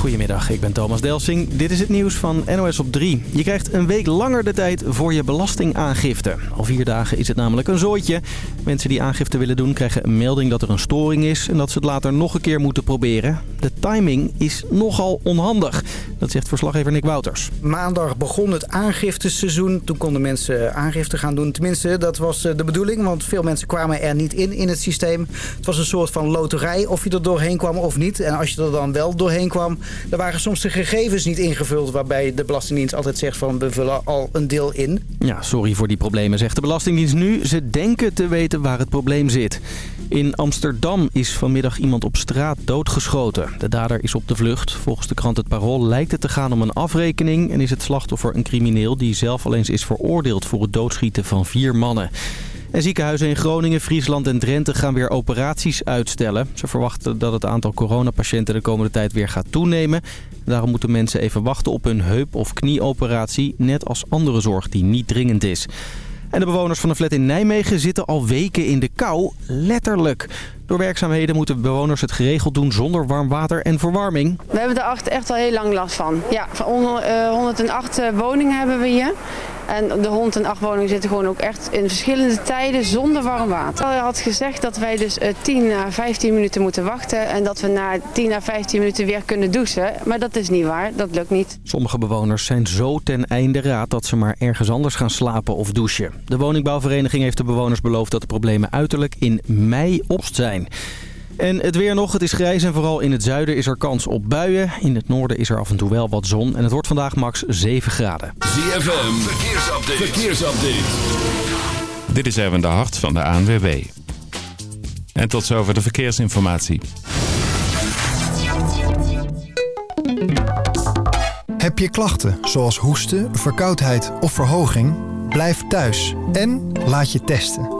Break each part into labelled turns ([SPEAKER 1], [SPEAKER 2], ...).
[SPEAKER 1] Goedemiddag, ik ben Thomas Delsing. Dit is het nieuws van NOS op 3. Je krijgt een week langer de tijd voor je belastingaangifte. Al vier dagen is het namelijk een zooitje. Mensen die aangifte willen doen krijgen een melding dat er een storing is... en dat ze het later nog een keer moeten proberen. De timing is nogal onhandig. Dat zegt verslaggever Nick Wouters.
[SPEAKER 2] Maandag begon het aangifteseizoen. Toen konden mensen aangifte gaan doen. Tenminste, dat was eh, de bedoeling, want veel mensen kwamen er niet in in het systeem. Het was een soort van loterij of je er doorheen kwam of niet. En als je er dan wel doorheen kwam, dan waren soms de gegevens niet ingevuld... waarbij de Belastingdienst altijd zegt van we vullen al een deel in.
[SPEAKER 1] Ja, sorry voor die problemen, zegt de Belastingdienst nu. Ze denken te weten waar het probleem zit. In Amsterdam is vanmiddag iemand op straat doodgeschoten. De dader is op de vlucht. Volgens de krant Het Parool lijkt het te gaan om een afrekening... en is het slachtoffer een crimineel die zelf al eens is veroordeeld... voor het doodschieten van vier mannen. En ziekenhuizen in Groningen, Friesland en Drenthe gaan weer operaties uitstellen. Ze verwachten dat het aantal coronapatiënten de komende tijd weer gaat toenemen. Daarom moeten mensen even wachten op hun heup- of knieoperatie, net als andere zorg die niet dringend is. En de bewoners van een flat in Nijmegen zitten al weken in de kou, letterlijk. Door werkzaamheden moeten bewoners het geregeld doen zonder warm water en verwarming.
[SPEAKER 3] We hebben er echt al heel lang last van. Ja, van 108 woningen hebben we hier. En de 108 woningen zitten gewoon ook echt in verschillende tijden zonder warm water. Hij had gezegd dat wij dus 10 à 15 minuten moeten wachten en dat we na 10 à 15 minuten weer kunnen douchen. Maar dat is niet waar, dat lukt niet.
[SPEAKER 1] Sommige bewoners zijn zo ten einde raad dat ze maar ergens anders gaan slapen of douchen. De woningbouwvereniging heeft de bewoners beloofd dat de problemen uiterlijk in mei op zijn. En het weer nog, het is grijs en vooral in het zuiden is er kans op buien. In het noorden is er af en toe wel wat zon en het wordt vandaag max 7 graden.
[SPEAKER 4] ZFM, verkeersupdate. verkeersupdate.
[SPEAKER 5] Dit is even de hart van de ANWB. En tot zover de verkeersinformatie.
[SPEAKER 6] Heb je klachten zoals hoesten, verkoudheid of verhoging? Blijf thuis en laat je testen.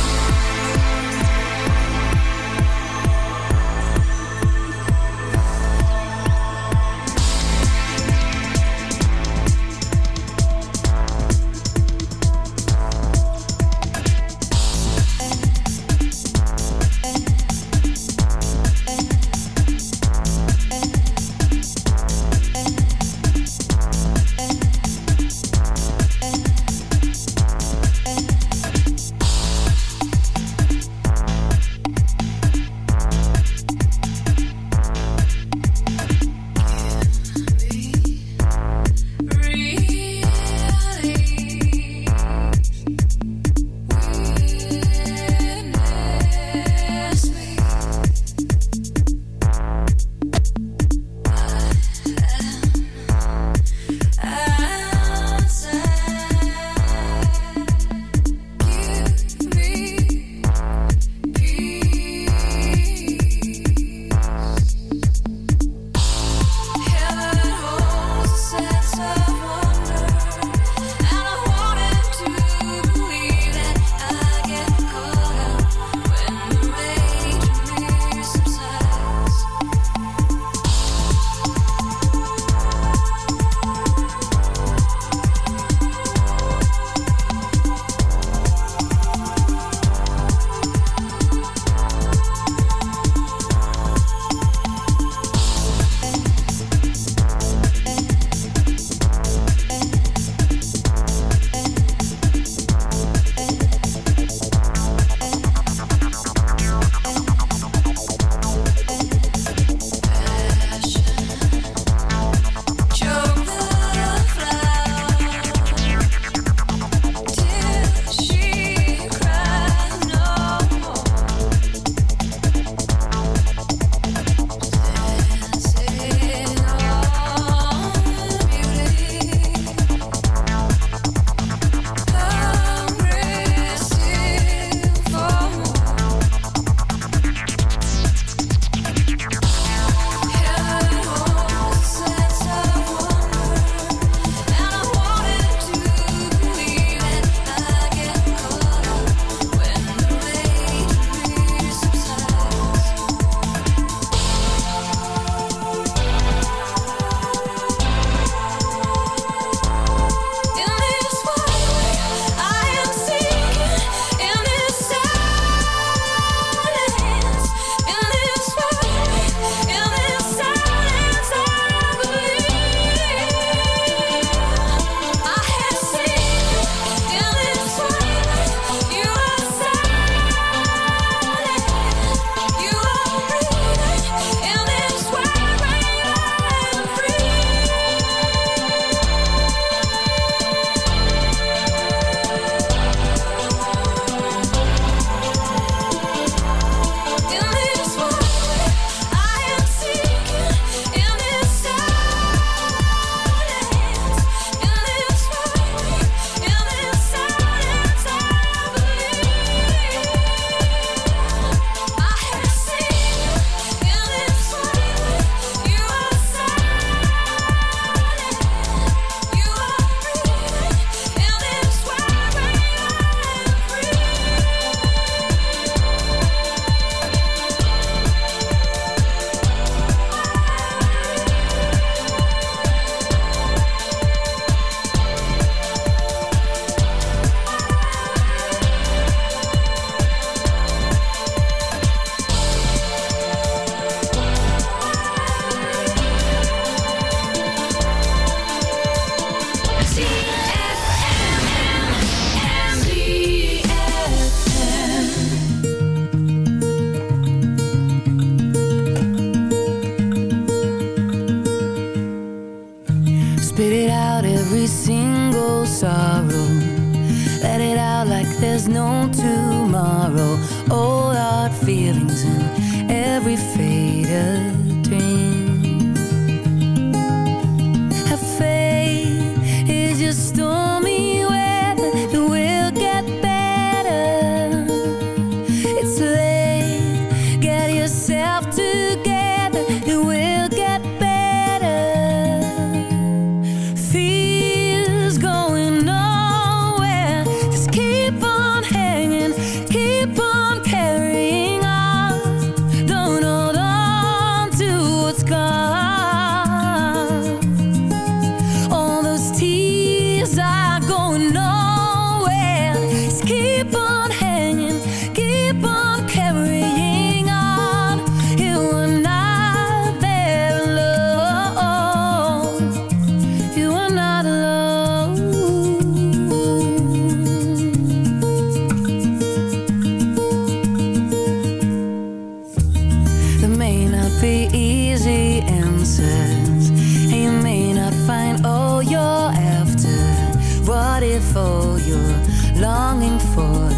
[SPEAKER 7] Longing for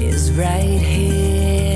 [SPEAKER 7] is right here?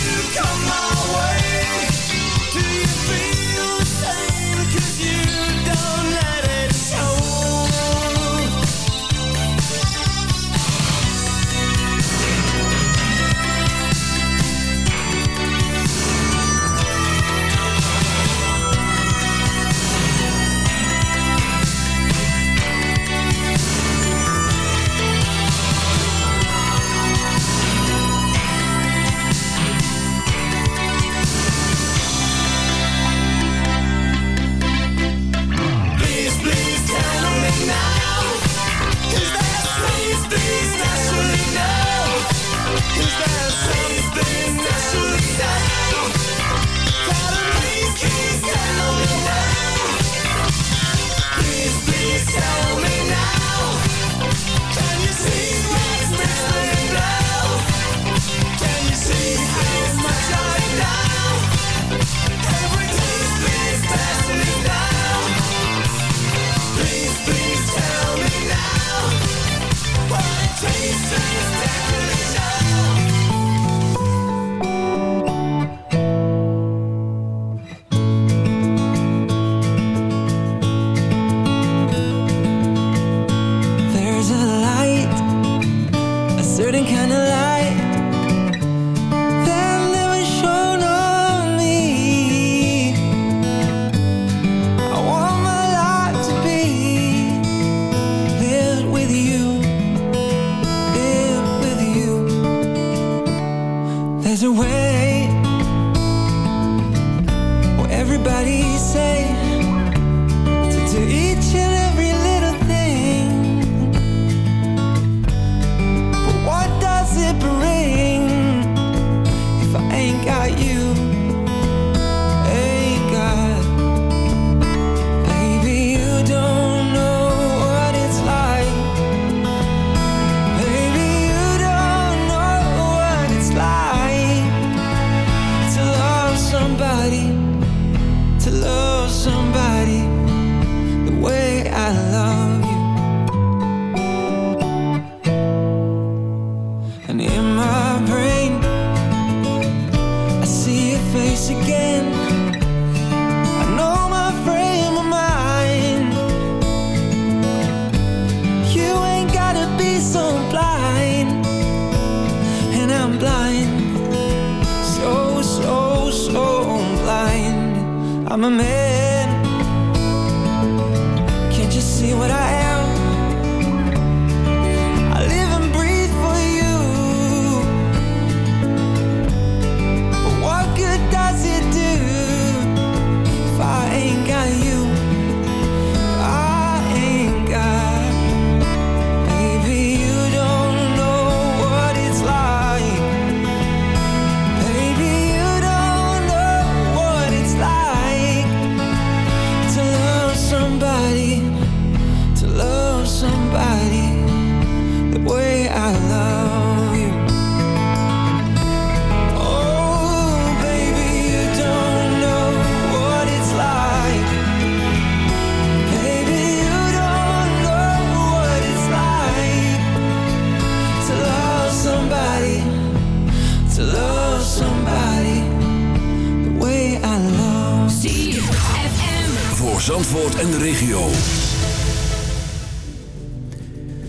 [SPEAKER 7] You
[SPEAKER 8] come
[SPEAKER 9] There's a way Where everybody's safe To do
[SPEAKER 10] me. made en regio.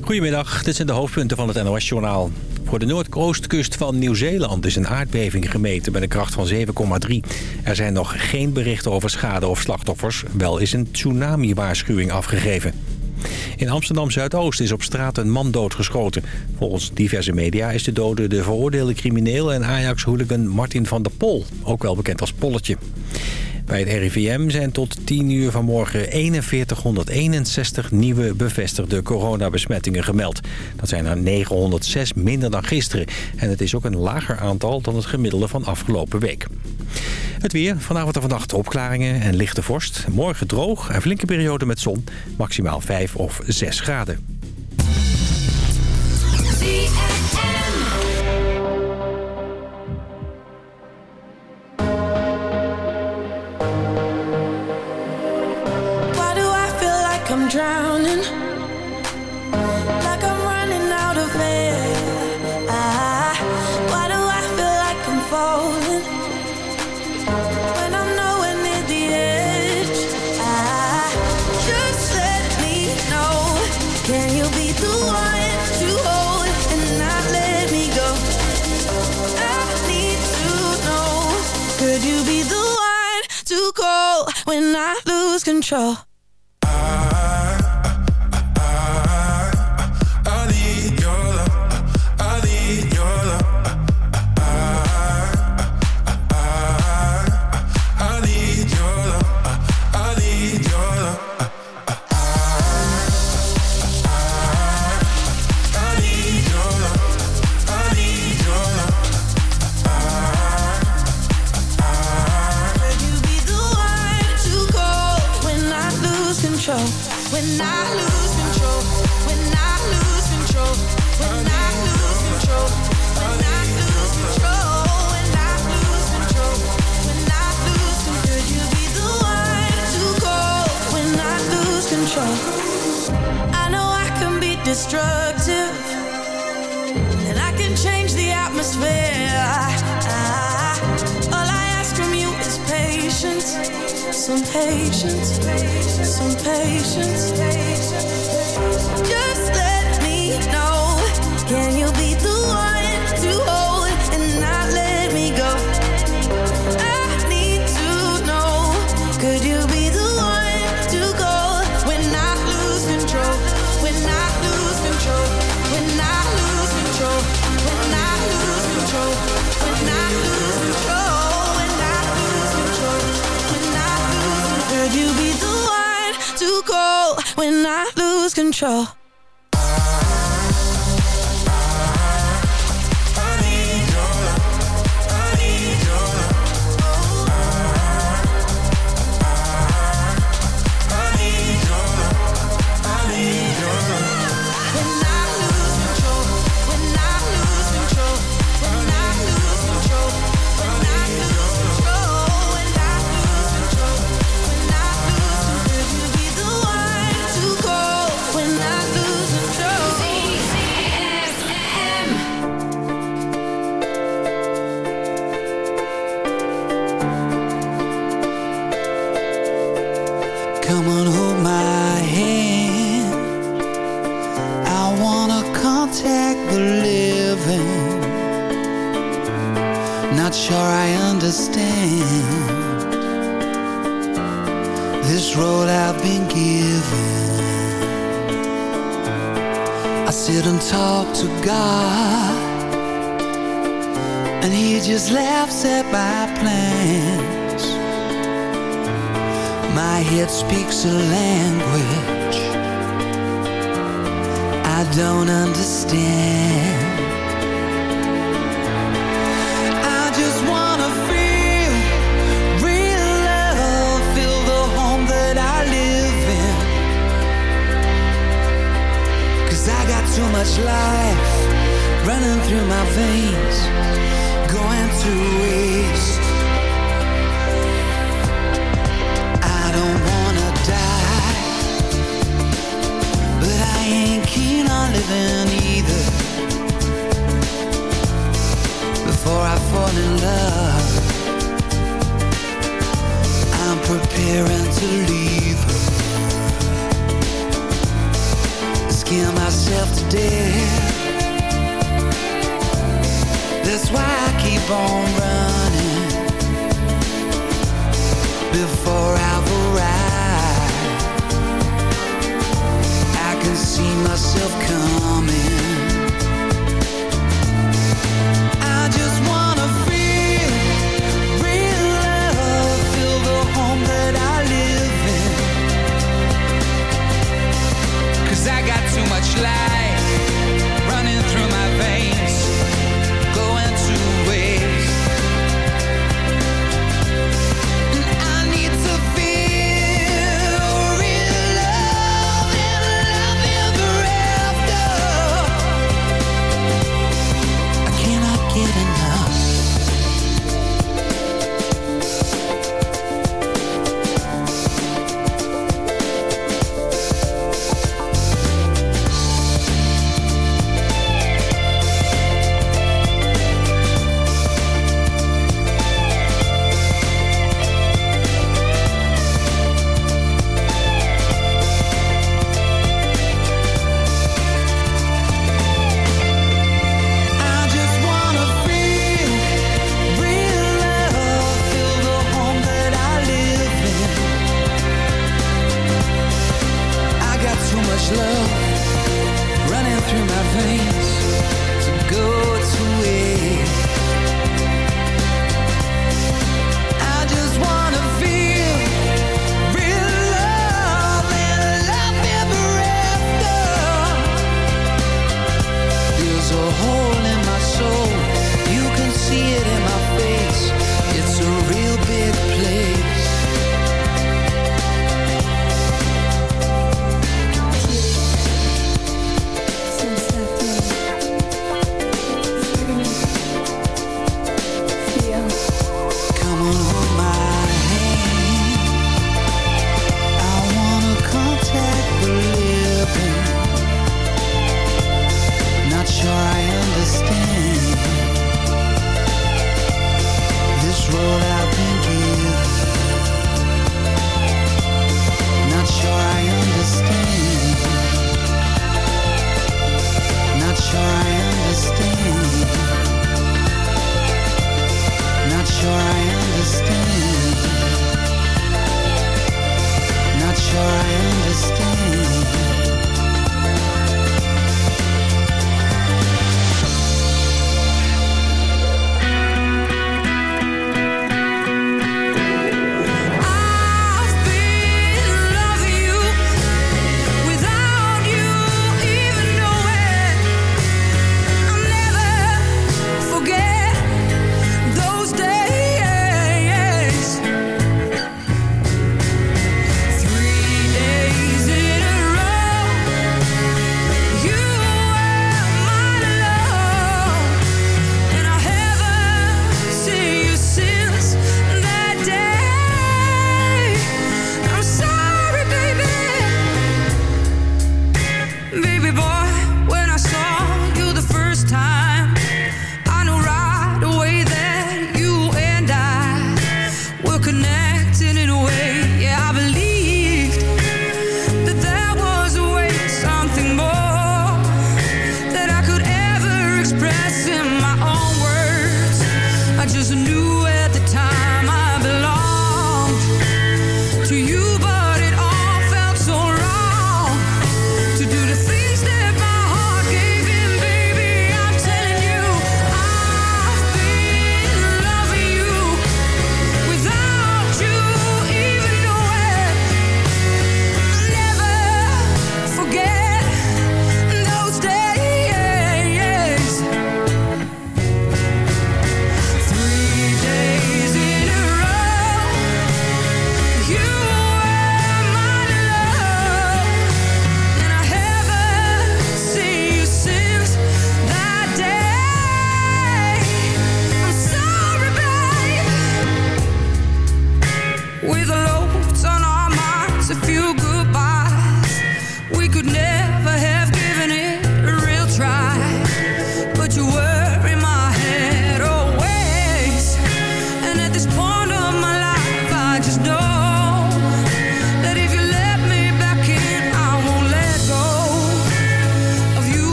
[SPEAKER 11] Goedemiddag, dit zijn de hoofdpunten van het NOS-journaal. Voor de noordoostkust van Nieuw-Zeeland is een aardbeving gemeten met een kracht van 7,3. Er zijn nog geen berichten over schade of slachtoffers. Wel is een tsunami-waarschuwing afgegeven. In Amsterdam-Zuidoost is op straat een man doodgeschoten. Volgens diverse media is de dode de veroordeelde crimineel... en Ajax-hooligan Martin van der Pol, ook wel bekend als Polletje. Bij het RIVM zijn tot 10 uur vanmorgen 4161 nieuwe bevestigde coronabesmettingen gemeld. Dat zijn er 906 minder dan gisteren. En het is ook een lager aantal dan het gemiddelde van afgelopen week. Het weer, vanavond en vannacht opklaringen en lichte vorst. Morgen droog en flinke periode met zon, maximaal 5 of 6 graden.
[SPEAKER 7] I lose control.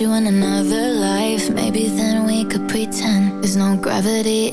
[SPEAKER 7] you
[SPEAKER 12] in
[SPEAKER 7] another life. Maybe then we could pretend There's no gravity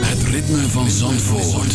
[SPEAKER 4] Het
[SPEAKER 7] ritme van zon voort.